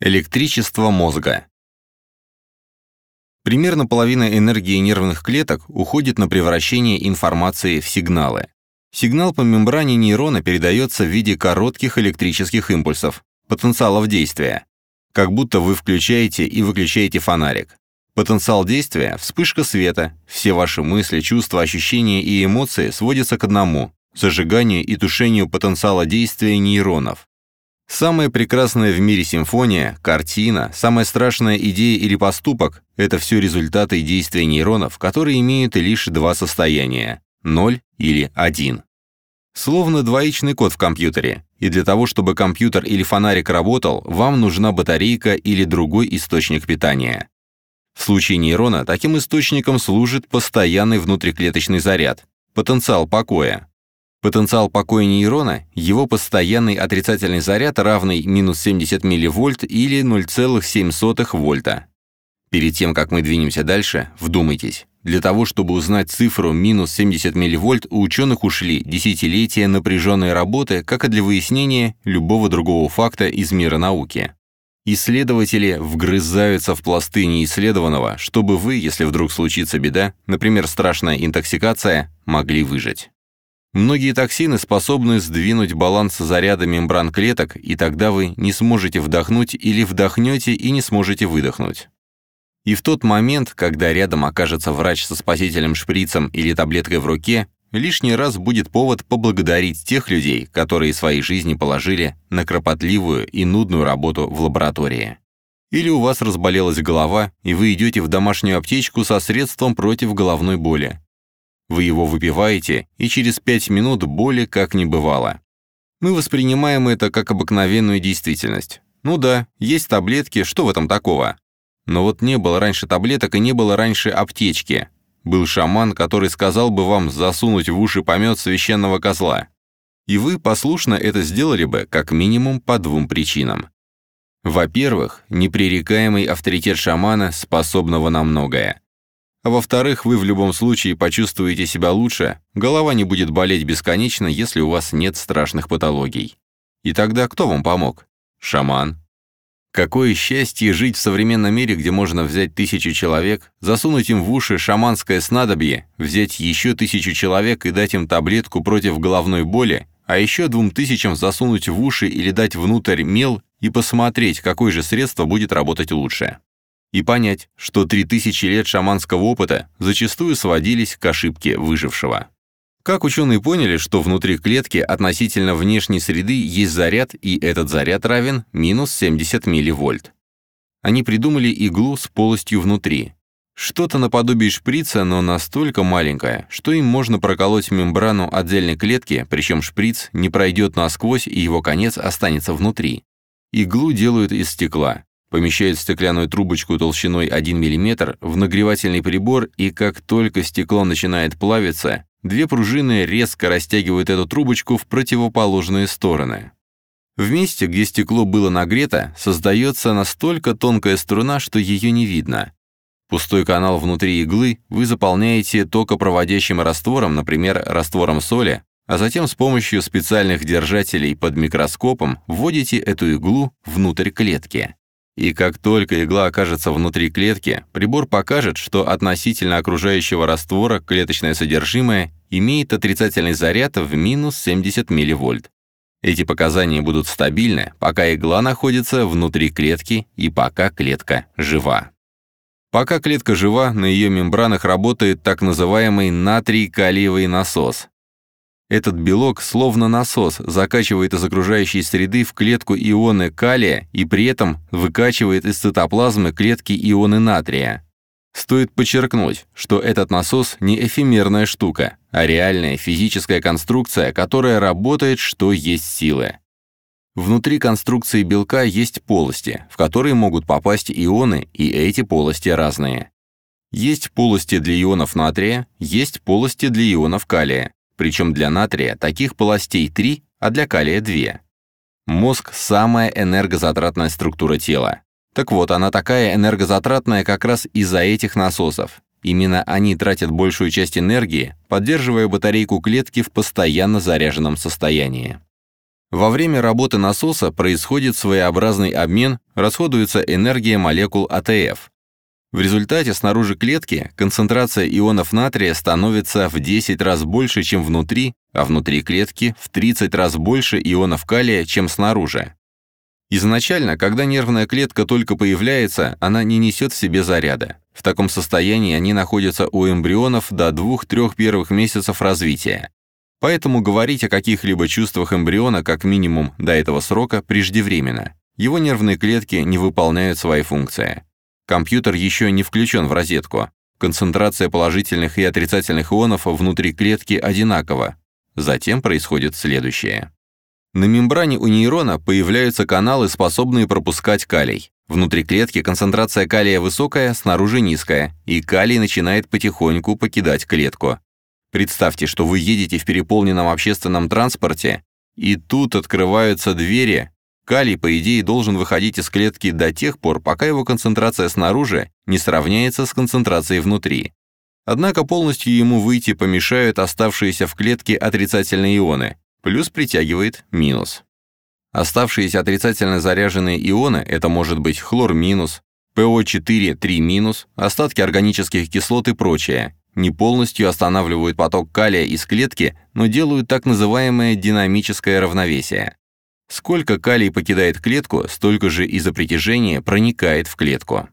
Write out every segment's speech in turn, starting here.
Электричество мозга. Примерно половина энергии нервных клеток уходит на превращение информации в сигналы. Сигнал по мембране нейрона передается в виде коротких электрических импульсов, потенциалов действия. Как будто вы включаете и выключаете фонарик. Потенциал действия – вспышка света, все ваши мысли, чувства, ощущения и эмоции сводятся к одному – зажиганию и тушению потенциала действия нейронов. Самая прекрасная в мире симфония, картина, самая страшная идея или поступок – это все результаты действия нейронов, которые имеют лишь два состояния – 0 или 1. Словно двоичный код в компьютере, и для того, чтобы компьютер или фонарик работал, вам нужна батарейка или другой источник питания. В случае нейрона таким источником служит постоянный внутриклеточный заряд, потенциал покоя, Потенциал покоя нейрона – его постоянный отрицательный заряд, равный минус 70 милливольт или 0,07 вольта. Перед тем, как мы двинемся дальше, вдумайтесь. Для того, чтобы узнать цифру минус 70 милливольт, у ученых ушли десятилетия напряженной работы, как и для выяснения любого другого факта из мира науки. Исследователи вгрызаются в пласты неисследованного, чтобы вы, если вдруг случится беда, например, страшная интоксикация, могли выжить. Многие токсины способны сдвинуть баланс заряда мембран клеток, и тогда вы не сможете вдохнуть или вдохнете и не сможете выдохнуть. И в тот момент, когда рядом окажется врач со спасительным шприцем или таблеткой в руке, лишний раз будет повод поблагодарить тех людей, которые свои жизни положили на кропотливую и нудную работу в лаборатории. Или у вас разболелась голова, и вы идете в домашнюю аптечку со средством против головной боли. Вы его выпиваете, и через пять минут боли как не бывало. Мы воспринимаем это как обыкновенную действительность. Ну да, есть таблетки, что в этом такого? Но вот не было раньше таблеток и не было раньше аптечки. Был шаман, который сказал бы вам засунуть в уши помет священного козла. И вы послушно это сделали бы как минимум по двум причинам. Во-первых, непререкаемый авторитет шамана, способного на многое. А во-вторых, вы в любом случае почувствуете себя лучше, голова не будет болеть бесконечно, если у вас нет страшных патологий. И тогда кто вам помог? Шаман. Какое счастье жить в современном мире, где можно взять тысячу человек, засунуть им в уши шаманское снадобье, взять еще тысячу человек и дать им таблетку против головной боли, а еще двум тысячам засунуть в уши или дать внутрь мел и посмотреть, какое же средство будет работать лучше и понять, что 3000 лет шаманского опыта зачастую сводились к ошибке выжившего. Как ученые поняли, что внутри клетки относительно внешней среды есть заряд, и этот заряд равен минус 70 милливольт? Они придумали иглу с полостью внутри. Что-то наподобие шприца, но настолько маленькое, что им можно проколоть мембрану отдельной клетки, причем шприц не пройдет насквозь и его конец останется внутри. Иглу делают из стекла помещает стеклянную трубочку толщиной 1 мм в нагревательный прибор, и как только стекло начинает плавиться, две пружины резко растягивают эту трубочку в противоположные стороны. В месте, где стекло было нагрето, создается настолько тонкая струна, что ее не видно. Пустой канал внутри иглы вы заполняете токопроводящим раствором, например, раствором соли, а затем с помощью специальных держателей под микроскопом вводите эту иглу внутрь клетки. И как только игла окажется внутри клетки, прибор покажет, что относительно окружающего раствора клеточное содержимое имеет отрицательный заряд в минус 70 милливольт. Эти показания будут стабильны, пока игла находится внутри клетки и пока клетка жива. Пока клетка жива, на ее мембранах работает так называемый натрий-калиевый насос. Этот белок, словно насос, закачивает из окружающей среды в клетку ионы калия и при этом выкачивает из цитоплазмы клетки ионы натрия. Стоит подчеркнуть, что этот насос не эфемерная штука, а реальная физическая конструкция, которая работает, что есть силы. Внутри конструкции белка есть полости, в которые могут попасть ионы, и эти полости разные. Есть полости для ионов натрия, есть полости для ионов калия. Причем для натрия таких полостей 3, а для калия 2. Мозг – самая энергозатратная структура тела. Так вот, она такая энергозатратная как раз из-за этих насосов. Именно они тратят большую часть энергии, поддерживая батарейку клетки в постоянно заряженном состоянии. Во время работы насоса происходит своеобразный обмен, расходуется энергия молекул АТФ. В результате снаружи клетки концентрация ионов натрия становится в 10 раз больше, чем внутри, а внутри клетки в 30 раз больше ионов калия, чем снаружи. Изначально, когда нервная клетка только появляется, она не несет в себе заряда. В таком состоянии они находятся у эмбрионов до 2-3 первых месяцев развития. Поэтому говорить о каких-либо чувствах эмбриона как минимум до этого срока преждевременно. Его нервные клетки не выполняют свои функции. Компьютер еще не включен в розетку. Концентрация положительных и отрицательных ионов внутри клетки одинакова. Затем происходит следующее. На мембране у нейрона появляются каналы, способные пропускать калий. Внутри клетки концентрация калия высокая, снаружи низкая, и калий начинает потихоньку покидать клетку. Представьте, что вы едете в переполненном общественном транспорте, и тут открываются двери, Калий, по идее, должен выходить из клетки до тех пор, пока его концентрация снаружи не сравняется с концентрацией внутри. Однако полностью ему выйти помешают оставшиеся в клетке отрицательные ионы, плюс притягивает минус. Оставшиеся отрицательно заряженные ионы – это может быть хлор минус, ПО4 3 минус, остатки органических кислот и прочее, не полностью останавливают поток калия из клетки, но делают так называемое динамическое равновесие. Сколько калий покидает клетку, столько же из-за притяжения проникает в клетку.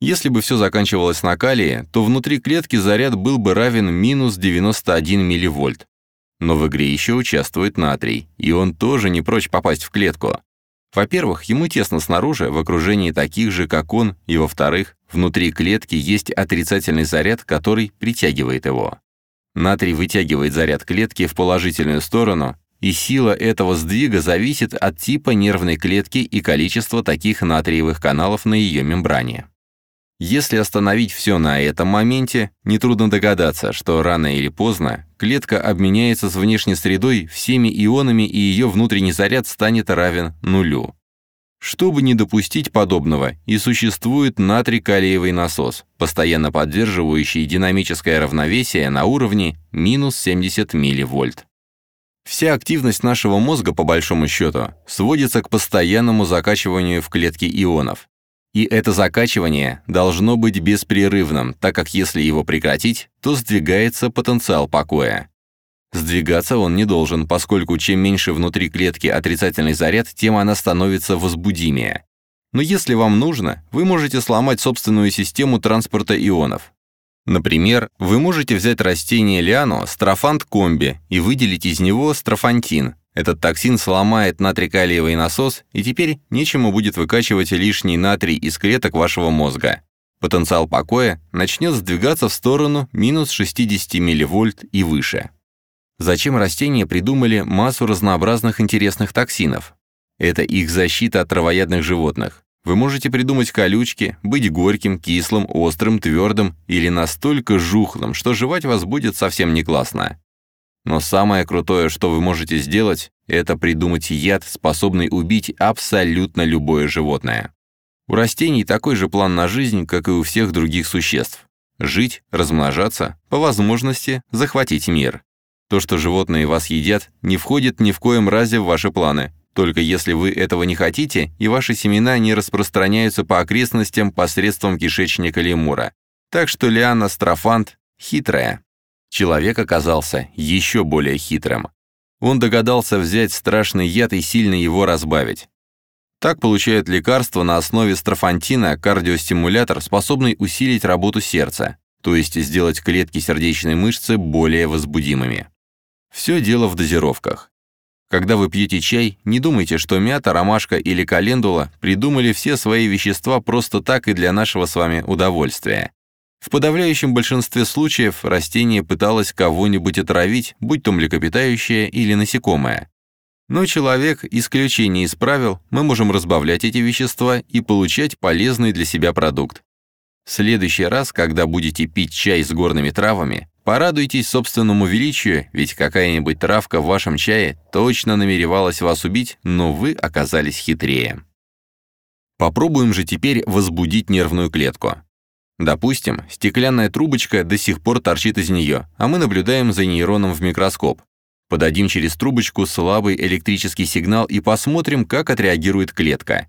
Если бы все заканчивалось на калии, то внутри клетки заряд был бы равен минус 91 милливольт. Но в игре еще участвует натрий, и он тоже не прочь попасть в клетку. Во-первых, ему тесно снаружи, в окружении таких же, как он, и во-вторых, внутри клетки есть отрицательный заряд, который притягивает его. Натрий вытягивает заряд клетки в положительную сторону, и сила этого сдвига зависит от типа нервной клетки и количества таких натриевых каналов на ее мембране. Если остановить все на этом моменте, нетрудно догадаться, что рано или поздно клетка обменяется с внешней средой всеми ионами и ее внутренний заряд станет равен нулю. Чтобы не допустить подобного, и существует натрий-калиевый насос, постоянно поддерживающий динамическое равновесие на уровне минус 70 милливольт. Вся активность нашего мозга, по большому счету, сводится к постоянному закачиванию в клетки ионов. И это закачивание должно быть беспрерывным, так как если его прекратить, то сдвигается потенциал покоя. Сдвигаться он не должен, поскольку чем меньше внутри клетки отрицательный заряд, тем она становится возбудимее. Но если вам нужно, вы можете сломать собственную систему транспорта ионов. Например, вы можете взять растение лиану строфант комби и выделить из него строфантин. Этот токсин сломает натрий-калиевый насос, и теперь нечему будет выкачивать лишний натрий из клеток вашего мозга. Потенциал покоя начнет сдвигаться в сторону минус 60 милливольт и выше. Зачем растения придумали массу разнообразных интересных токсинов? Это их защита от травоядных животных. Вы можете придумать колючки, быть горьким, кислым, острым, твердым или настолько жухлым, что жевать вас будет совсем не классно. Но самое крутое, что вы можете сделать, это придумать яд, способный убить абсолютно любое животное. У растений такой же план на жизнь, как и у всех других существ. Жить, размножаться, по возможности захватить мир. То, что животные вас едят, не входит ни в коем разе в ваши планы, только если вы этого не хотите, и ваши семена не распространяются по окрестностям посредством кишечника лемура. Так что Лиана Строфант хитрая. Человек оказался еще более хитрым. Он догадался взять страшный яд и сильно его разбавить. Так получают лекарство на основе строфантина кардиостимулятор, способный усилить работу сердца, то есть сделать клетки сердечной мышцы более возбудимыми. Все дело в дозировках. Когда вы пьете чай, не думайте, что мята, ромашка или календула придумали все свои вещества просто так и для нашего с вами удовольствия. В подавляющем большинстве случаев растение пыталось кого-нибудь отравить, будь то млекопитающее или насекомое. Но человек исключение из правил, мы можем разбавлять эти вещества и получать полезный для себя продукт. В следующий раз, когда будете пить чай с горными травами, Порадуйтесь собственному величию, ведь какая-нибудь травка в вашем чае точно намеревалась вас убить, но вы оказались хитрее. Попробуем же теперь возбудить нервную клетку. Допустим, стеклянная трубочка до сих пор торчит из нее, а мы наблюдаем за нейроном в микроскоп. Подадим через трубочку слабый электрический сигнал и посмотрим, как отреагирует клетка.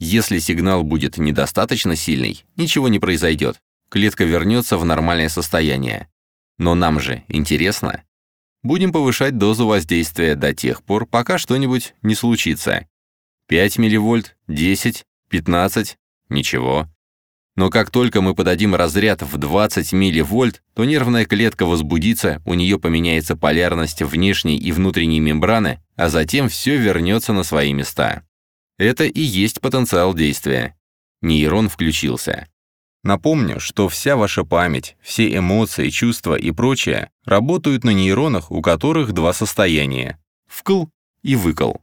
Если сигнал будет недостаточно сильный, ничего не произойдет. Клетка вернется в нормальное состояние. Но нам же интересно. Будем повышать дозу воздействия до тех пор, пока что-нибудь не случится. 5 милливольт, 10, 15, ничего. Но как только мы подадим разряд в 20 милливольт, то нервная клетка возбудится, у нее поменяется полярность внешней и внутренней мембраны, а затем все вернется на свои места. Это и есть потенциал действия. Нейрон включился. Напомню, что вся ваша память, все эмоции, чувства и прочее работают на нейронах, у которых два состояния – вкл и выкл.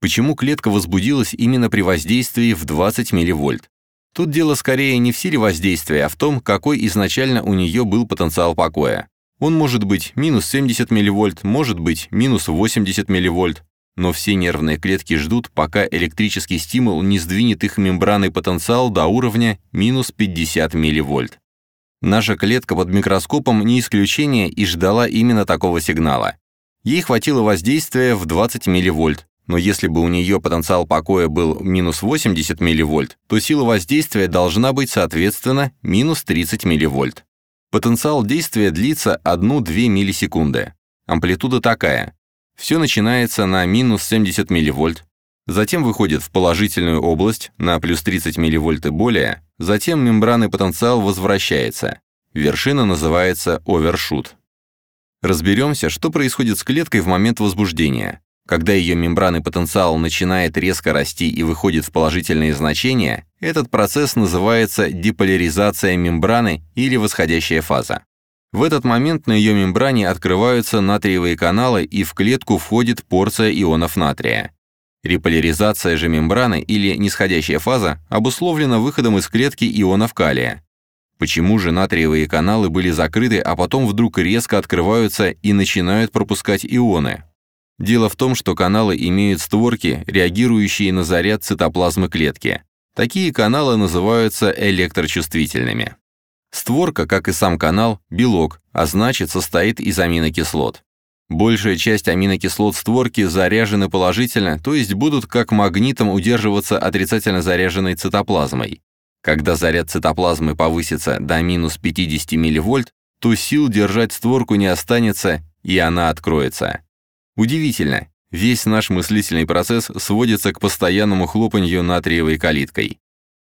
Почему клетка возбудилась именно при воздействии в 20 милливольт? Тут дело скорее не в силе воздействия, а в том, какой изначально у нее был потенциал покоя. Он может быть минус 70 милливольт, может быть минус 80 милливольт, но все нервные клетки ждут, пока электрический стимул не сдвинет их мембранный потенциал до уровня минус 50 милливольт. Наша клетка под микроскопом не исключение и ждала именно такого сигнала. Ей хватило воздействия в 20 милливольт, но если бы у нее потенциал покоя был минус 80 милливольт, то сила воздействия должна быть, соответственно, минус 30 милливольт. Потенциал действия длится 1-2 миллисекунды. Амплитуда такая. Все начинается на минус 70 милливольт, затем выходит в положительную область на плюс 30 милливольт и более, затем мембранный потенциал возвращается. Вершина называется овершут. Разберемся, что происходит с клеткой в момент возбуждения. Когда ее мембранный потенциал начинает резко расти и выходит в положительные значения, этот процесс называется деполяризация мембраны или восходящая фаза. В этот момент на ее мембране открываются натриевые каналы и в клетку входит порция ионов натрия. Реполяризация же мембраны или нисходящая фаза обусловлена выходом из клетки ионов калия. Почему же натриевые каналы были закрыты, а потом вдруг резко открываются и начинают пропускать ионы? Дело в том, что каналы имеют створки, реагирующие на заряд цитоплазмы клетки. Такие каналы называются электрочувствительными. Створка, как и сам канал, белок, а значит состоит из аминокислот. Большая часть аминокислот створки заряжены положительно, то есть будут как магнитом удерживаться отрицательно заряженной цитоплазмой. Когда заряд цитоплазмы повысится до минус 50 мВ, то сил держать створку не останется, и она откроется. Удивительно, весь наш мыслительный процесс сводится к постоянному хлопанью натриевой калиткой.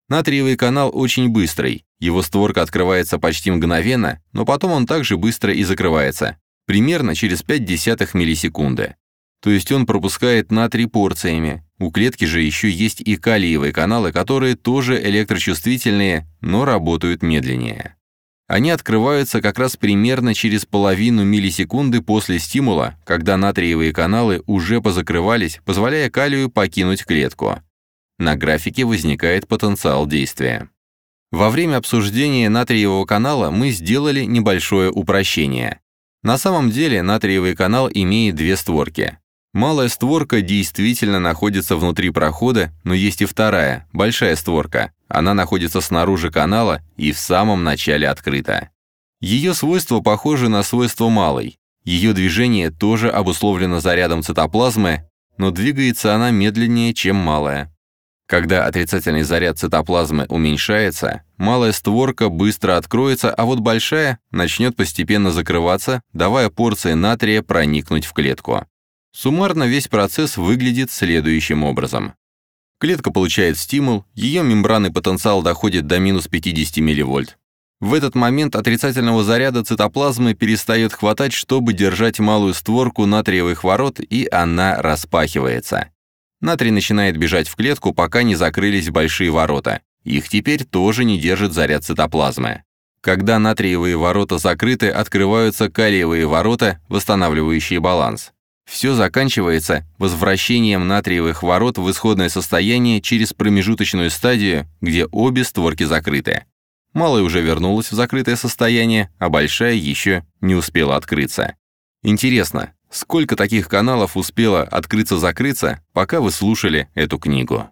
Натриевый канал очень быстрый, его створка открывается почти мгновенно, но потом он также быстро и закрывается, примерно через 0,5 миллисекунды. То есть он пропускает натрий порциями. У клетки же еще есть и калиевые каналы, которые тоже электрочувствительные, но работают медленнее. Они открываются как раз примерно через половину миллисекунды после стимула, когда натриевые каналы уже позакрывались, позволяя калию покинуть клетку. На графике возникает потенциал действия. Во время обсуждения натриевого канала мы сделали небольшое упрощение. На самом деле натриевый канал имеет две створки. Малая створка действительно находится внутри прохода, но есть и вторая, большая створка. Она находится снаружи канала и в самом начале открыта. Ее свойства похожи на свойства малой. Ее движение тоже обусловлено зарядом цитоплазмы, но двигается она медленнее, чем малая. Когда отрицательный заряд цитоплазмы уменьшается, малая створка быстро откроется, а вот большая начнет постепенно закрываться, давая порции натрия проникнуть в клетку. Суммарно весь процесс выглядит следующим образом. Клетка получает стимул, ее мембранный потенциал доходит до минус 50 мВ. В этот момент отрицательного заряда цитоплазмы перестает хватать, чтобы держать малую створку натриевых ворот, и она распахивается. Натрий начинает бежать в клетку, пока не закрылись большие ворота. Их теперь тоже не держит заряд цитоплазмы. Когда натриевые ворота закрыты, открываются калиевые ворота, восстанавливающие баланс. Все заканчивается возвращением натриевых ворот в исходное состояние через промежуточную стадию, где обе створки закрыты. Малая уже вернулась в закрытое состояние, а большая еще не успела открыться. Интересно, сколько таких каналов успело открыться-закрыться, пока вы слушали эту книгу?